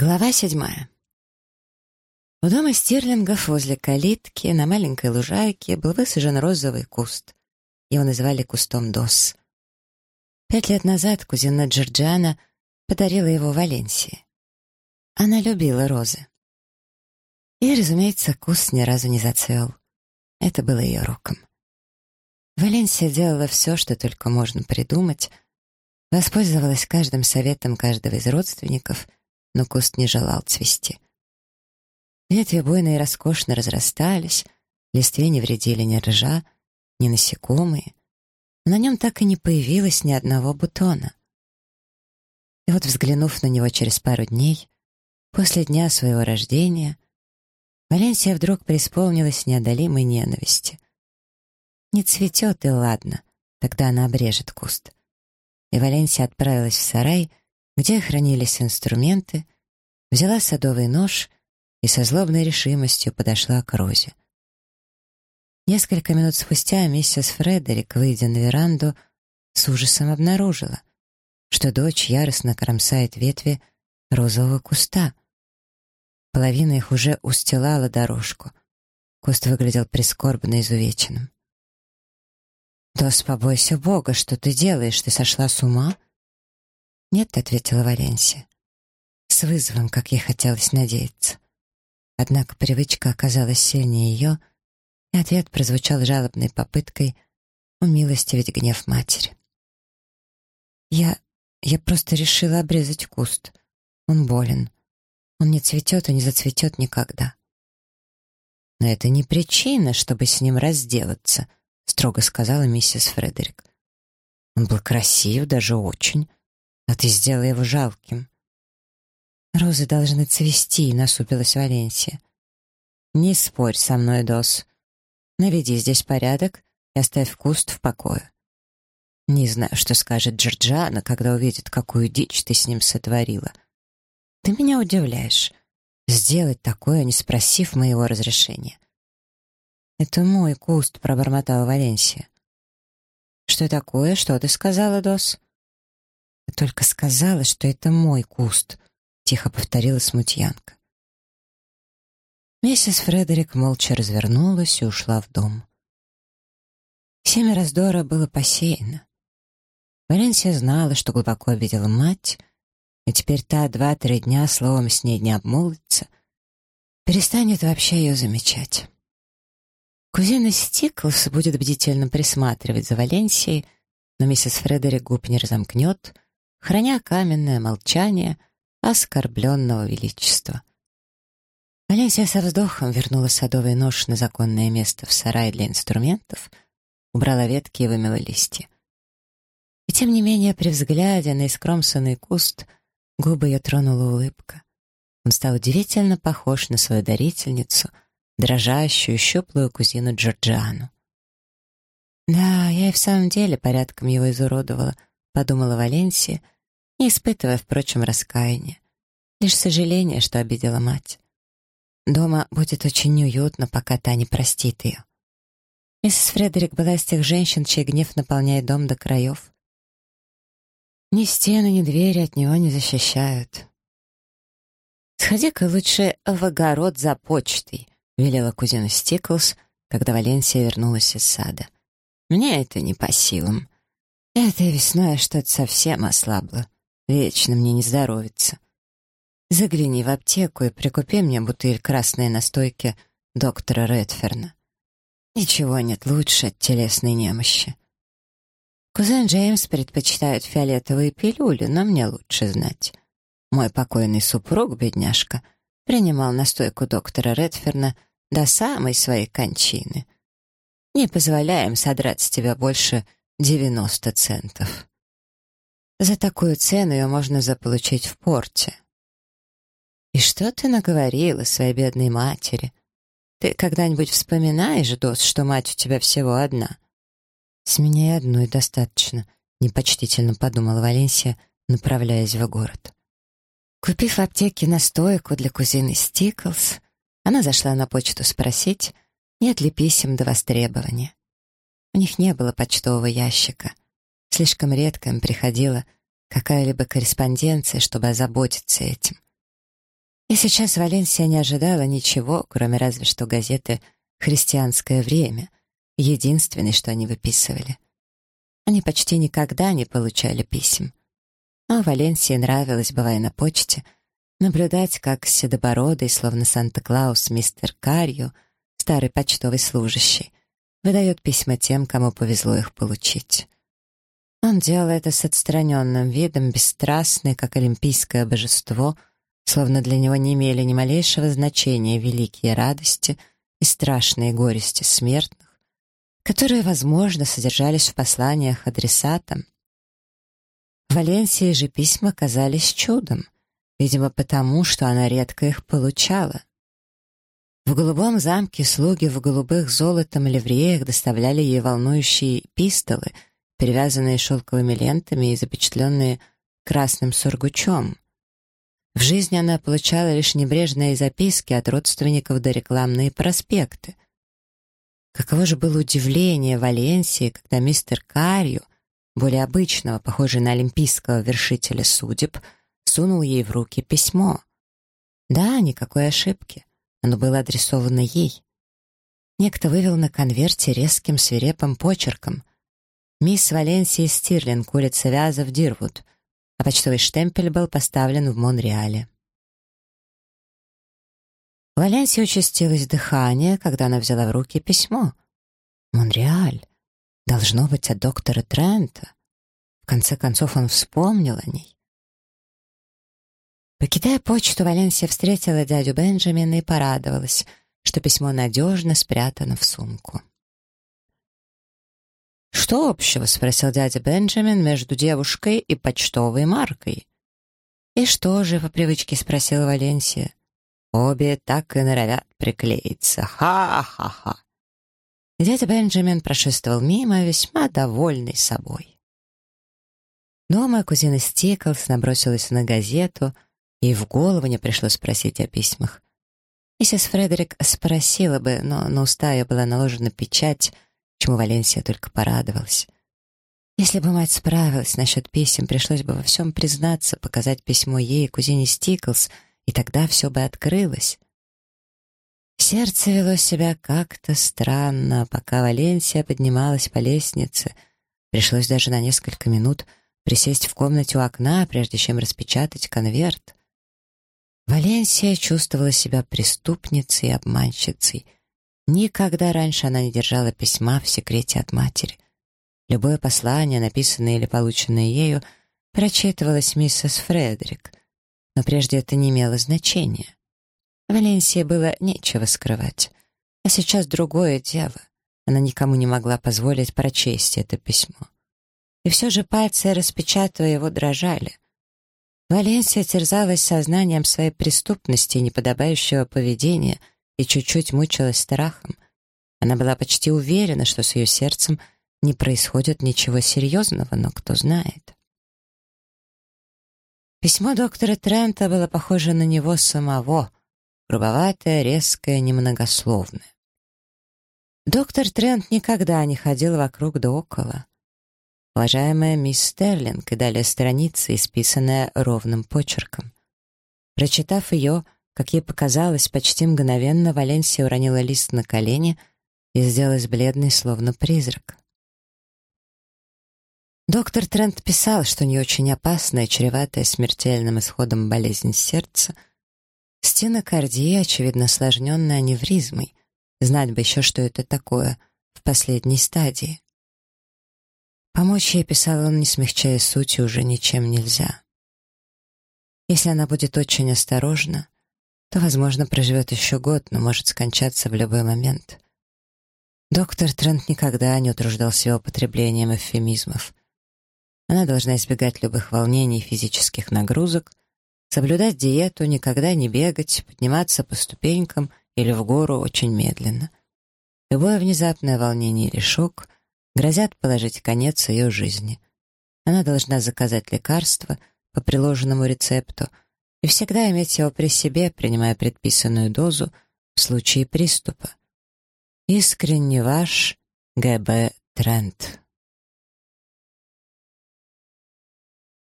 Глава седьмая. У дома Стирлингов возле калитки на маленькой лужайке был высажен розовый куст. Его называли кустом Дос. Пять лет назад кузина Джорджиана подарила его Валенсии. Она любила розы. И, разумеется, куст ни разу не зацвел. Это было ее роком. Валенсия делала все, что только можно придумать, воспользовалась каждым советом каждого из родственников — но куст не желал цвести. Ветви буйно и роскошно разрастались, листве не вредили ни ржа, ни насекомые. На нем так и не появилось ни одного бутона. И вот, взглянув на него через пару дней, после дня своего рождения, Валенсия вдруг преисполнилась неодолимой ненависти. Не цветет и ладно, тогда она обрежет куст. И Валенсия отправилась в сарай, где хранились инструменты, взяла садовый нож и со злобной решимостью подошла к Розе. Несколько минут спустя миссис Фредерик, выйдя на веранду, с ужасом обнаружила, что дочь яростно кромсает ветви розового куста. Половина их уже устилала дорожку. Куст выглядел прискорбно изувеченным. «Дос, побойся Бога, что ты делаешь? Ты сошла с ума?» «Нет», — ответила Валенсия. С вызовом, как ей хотелось надеяться. Однако привычка оказалась сильнее ее, и ответ прозвучал жалобной попыткой умилостивить гнев матери. «Я... я просто решила обрезать куст. Он болен. Он не цветет и не зацветет никогда». «Но это не причина, чтобы с ним разделаться», — строго сказала миссис Фредерик. «Он был красив, даже очень а ты сделала его жалким. «Розы должны цвести», — насупилась Валенсия. «Не спорь со мной, Дос. Наведи здесь порядок и оставь куст в покое. Не знаю, что скажет Джорджана, когда увидит, какую дичь ты с ним сотворила. Ты меня удивляешь. Сделать такое, не спросив моего разрешения». «Это мой куст», — пробормотала Валенсия. «Что такое? Что ты сказала, Дос?» Только сказала, что это мой куст», — тихо повторила смутьянка. Миссис Фредерик молча развернулась и ушла в дом. Семя раздора было посеяно. Валенсия знала, что глубоко обидела мать, и теперь та два-три дня словом с ней не обмолвится, перестанет вообще ее замечать. Кузина Стиклс будет бдительно присматривать за Валенсией, но миссис Фредерик губ не разомкнет — храня каменное молчание оскорбленного величества. Олеся со вздохом вернула садовый нож на законное место в сарай для инструментов, убрала ветки и вымела листья. И тем не менее, при взгляде на искромсанный куст, губы ее тронула улыбка. Он стал удивительно похож на свою дарительницу, дрожащую, щуплую кузину Джорджиану. Да, я и в самом деле порядком его изуродовала —— подумала Валенсия, не испытывая, впрочем, раскаяния. Лишь сожаление, что обидела мать. Дома будет очень неуютно, пока та не простит ее. Миссис Фредерик была из тех женщин, чей гнев наполняет дом до краев. Ни стены, ни двери от него не защищают. «Сходи-ка лучше в огород за почтой», — велела кузина Стиклс, когда Валенсия вернулась из сада. «Мне это не по силам. Этой весной что-то совсем ослабло. Вечно мне не здоровится. Загляни в аптеку и прикупи мне бутыль красной настойки доктора Редферна. Ничего нет лучше от телесной немощи. Кузен Джеймс предпочитает фиолетовые пилюли, но мне лучше знать. Мой покойный супруг, бедняжка, принимал настойку доктора Редферна до самой своей кончины. Не позволяем содрать с тебя больше 90 центов. За такую цену ее можно заполучить в порте. И что ты наговорила своей бедной матери? Ты когда-нибудь вспоминаешь, Дос, что мать у тебя всего одна? С меня и одной достаточно, непочтительно подумала Валенсия, направляясь в город. Купив в аптеке настойку для кузины Стиклс, она зашла на почту спросить, нет ли писем до востребования. У них не было почтового ящика. Слишком редко им приходила какая-либо корреспонденция, чтобы озаботиться этим. И сейчас Валенсия не ожидала ничего, кроме разве что газеты «Христианское время», единственной, что они выписывали. Они почти никогда не получали писем. А Валенсии нравилось, бывая на почте, наблюдать, как седобородый, словно Санта-Клаус, мистер Карью, старый почтовый служащий, выдает письма тем, кому повезло их получить. Он делал это с отстраненным видом, бесстрастный, как олимпийское божество, словно для него не имели ни малейшего значения великие радости и страшные горести смертных, которые, возможно, содержались в посланиях адресатам. В Валенсии же письма казались чудом, видимо, потому, что она редко их получала. В голубом замке слуги в голубых золотом ливреях доставляли ей волнующие пистолы, перевязанные шелковыми лентами и запечатленные красным сургучом. В жизни она получала лишь небрежные записки от родственников до рекламные проспекты. Каково же было удивление Валенсии, когда мистер Карью, более обычного, похожий на олимпийского вершителя судеб, сунул ей в руки письмо. Да, никакой ошибки. Оно было адресовано ей. Некто вывел на конверте резким свирепым почерком. «Мисс Валенсия Стирлинг, улица Вязов, Дирвуд», а почтовый штемпель был поставлен в Монреале. У Валенсии участилось дыхание, когда она взяла в руки письмо. «Монреаль. Должно быть от доктора Трента». В конце концов он вспомнил о ней. Покидая почту, Валенсия встретила дядю Бенджамина и порадовалась, что письмо надежно спрятано в сумку. «Что общего?» — спросил дядя Бенджамин между девушкой и почтовой маркой. «И что же?» — по привычке спросила Валенсия. «Обе так и норовят приклеиться. Ха-ха-ха!» Дядя Бенджамин прошествовал мимо, весьма довольный собой. Дома кузина Стиклс набросилась на газету — Ей в голову не пришло спросить о письмах. Миссис Фредерик спросила бы, но на уста ее была наложена печать, чему Валенсия только порадовалась. Если бы мать справилась насчет писем, пришлось бы во всем признаться, показать письмо ей и кузине Стиклс, и тогда все бы открылось. Сердце вело себя как-то странно, пока Валенсия поднималась по лестнице. Пришлось даже на несколько минут присесть в комнате у окна, прежде чем распечатать конверт. Валенсия чувствовала себя преступницей и обманщицей. Никогда раньше она не держала письма в секрете от матери. Любое послание, написанное или полученное ею, прочитывалось миссис Фредерик, но прежде это не имело значения. Валенсии было нечего скрывать. А сейчас другое дело. Она никому не могла позволить прочесть это письмо. И все же пальцы, распечатывая его, дрожали — Валенсия терзалась сознанием своей преступности и неподобающего поведения и чуть-чуть мучилась страхом. Она была почти уверена, что с ее сердцем не происходит ничего серьезного, но кто знает. Письмо доктора Трента было похоже на него самого, грубоватое, резкое, немногословное. Доктор Трент никогда не ходил вокруг да около. «Уважаемая мисс Стерлинг» и далее страница, исписанная ровным почерком. Прочитав ее, как ей показалось, почти мгновенно Валенсия уронила лист на колени и сделалась бледной, словно призрак. Доктор Трент писал, что не очень опасная, чреватая смертельным исходом болезнь сердца, стенокардия, очевидно осложненная аневризмой. Знать бы еще, что это такое в последней стадии. Помочь ей, писал он, не смягчая сути, уже ничем нельзя. Если она будет очень осторожна, то, возможно, проживет еще год, но может скончаться в любой момент. Доктор Трент никогда не утруждал себя употреблением эвфемизмов. Она должна избегать любых волнений и физических нагрузок, соблюдать диету, никогда не бегать, подниматься по ступенькам или в гору очень медленно. Любое внезапное волнение или шок грозят положить конец ее жизни. Она должна заказать лекарство по приложенному рецепту и всегда иметь его при себе, принимая предписанную дозу в случае приступа. Искренне ваш Г.Б. Трент.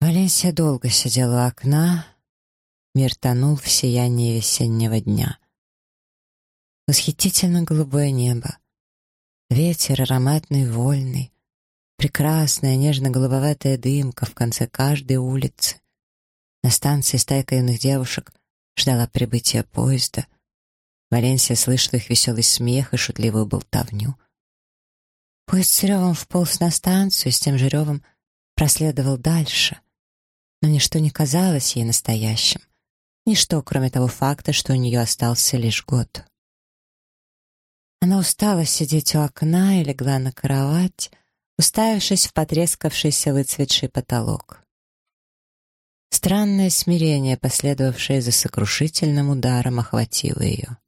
Валенсия долго сидела у окна, мир тонул в сиянии весеннего дня. Восхитительно голубое небо, ветер ароматный, вольный, прекрасная нежно-голубоватая дымка в конце каждой улицы. На станции стайка юных девушек ждала прибытия поезда. Валенсия слышала их веселый смех и шутливую болтовню. Поезд с ревом вполз на станцию, с тем же ревом проследовал дальше. Но ничто не казалось ей настоящим. Ничто, кроме того факта, что у нее остался лишь год. Она устала сидеть у окна и легла на кровать, уставившись в потрескавшийся выцветший потолок. Странное смирение, последовавшее за сокрушительным ударом, охватило ее.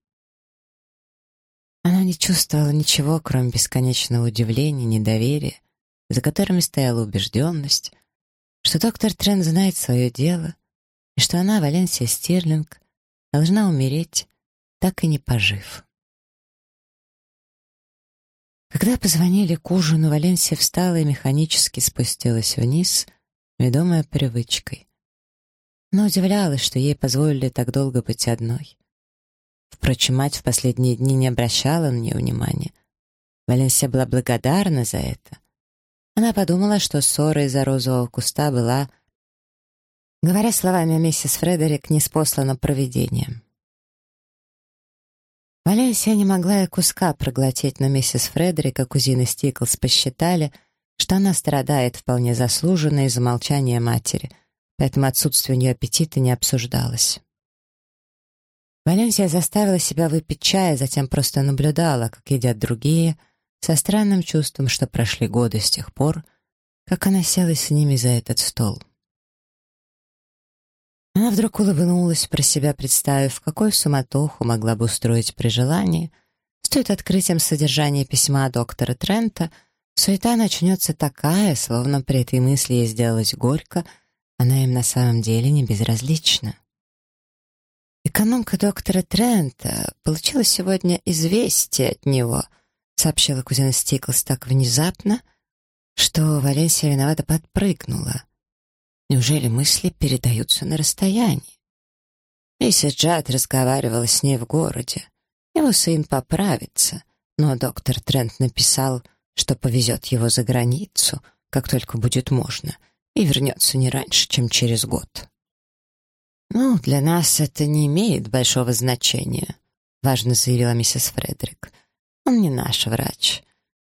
Она не чувствовала ничего, кроме бесконечного удивления, недоверия, за которыми стояла убежденность, что доктор Трент знает свое дело и что она, Валенсия Стирлинг, должна умереть, так и не пожив. Когда позвонили к ужину, Валенсия встала и механически спустилась вниз, ведомая привычкой. Но удивлялась, что ей позволили так долго быть одной. Впрочем, мать в последние дни не обращала на нее внимания. Валенсия была благодарна за это. Она подумала, что ссора из-за розового куста была, говоря словами миссис Фредерик, неспослана провидением. Валенсия не могла и куска проглотить, но миссис Фредерик кузины Стиклс посчитали, что она страдает вполне заслуженно из-за молчания матери, поэтому отсутствие у нее аппетита не обсуждалось. Валенсия заставила себя выпить чая, затем просто наблюдала, как едят другие, со странным чувством, что прошли годы с тех пор, как она села с ними за этот стол. Она вдруг улыбнулась, про себя представив, какую суматоху могла бы устроить при желании. Стоит открытием содержания письма доктора Трента, суета начнется такая, словно при этой мысли ей сделалось горько, она им на самом деле не безразлична. «Экономка доктора Трента получила сегодня известие от него», сообщила кузина Стиклс так внезапно, что Валенсия виновато подпрыгнула. Неужели мысли передаются на расстоянии? Миссис Джад разговаривала с ней в городе. Его сын поправится, но доктор Трент написал, что повезет его за границу, как только будет можно, и вернется не раньше, чем через год. «Ну, для нас это не имеет большого значения», — важно заявила миссис Фредерик. «Он не наш врач.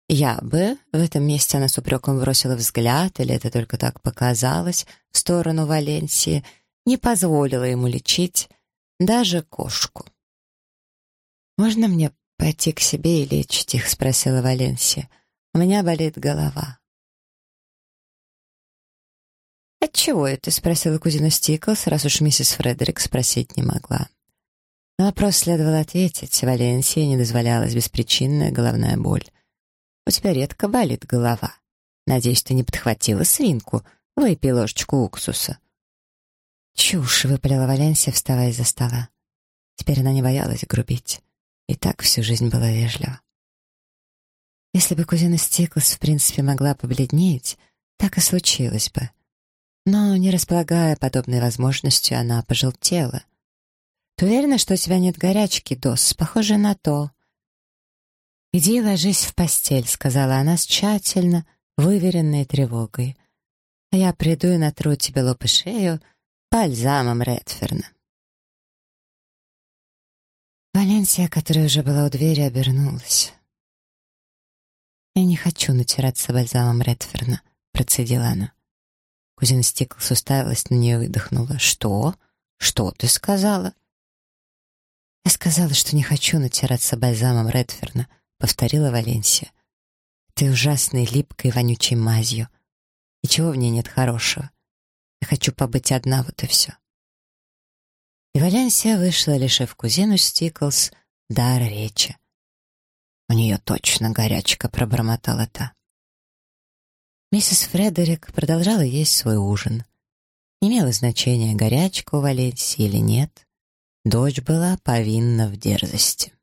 Я бы в этом месте она с упреком бросила взгляд, или это только так показалось, в сторону Валенсии, не позволила ему лечить даже кошку. «Можно мне пойти к себе и лечить их?» — спросила Валенсия. «У меня болит голова». «Отчего это?» — спросила кузина Стиклс, раз уж миссис Фредерик спросить не могла. На вопрос следовало ответить. Валенсии не дозволялась беспричинная головная боль. «У тебя редко болит голова. Надеюсь, ты не подхватила свинку. Выпей ложечку уксуса». «Чушь!» — выпалила Валенсия, вставая из-за стола. Теперь она не боялась грубить. И так всю жизнь была вежлива. Если бы кузина Стиклс в принципе могла побледнеть, так и случилось бы — но, не располагая подобной возможностью, она пожелтела. «Ты уверена, что у тебя нет горячки, Дос? Похоже на то». «Иди ложись в постель», — сказала она с тщательно выверенной тревогой. «А я приду и натру тебе лоб и шею бальзамом Редферна». Валенсия, которая уже была у двери, обернулась. «Я не хочу натираться бальзамом Редферна», — процедила она. Кузина Стиклс уставилась на нее и выдохнула. «Что? Что ты сказала?» «Я сказала, что не хочу натираться бальзамом Редферна», — повторила Валенсия. «Ты ужасной, липкой, вонючей мазью. И чего в ней нет хорошего? Я хочу побыть одна, вот и все». И Валенсия вышла, лишив кузину Стиклс дар речи. «У нее точно горячка», — пробормотала та. Миссис Фредерик продолжала есть свой ужин. Не имело значения, горячка у Валенсии или нет. Дочь была повинна в дерзости.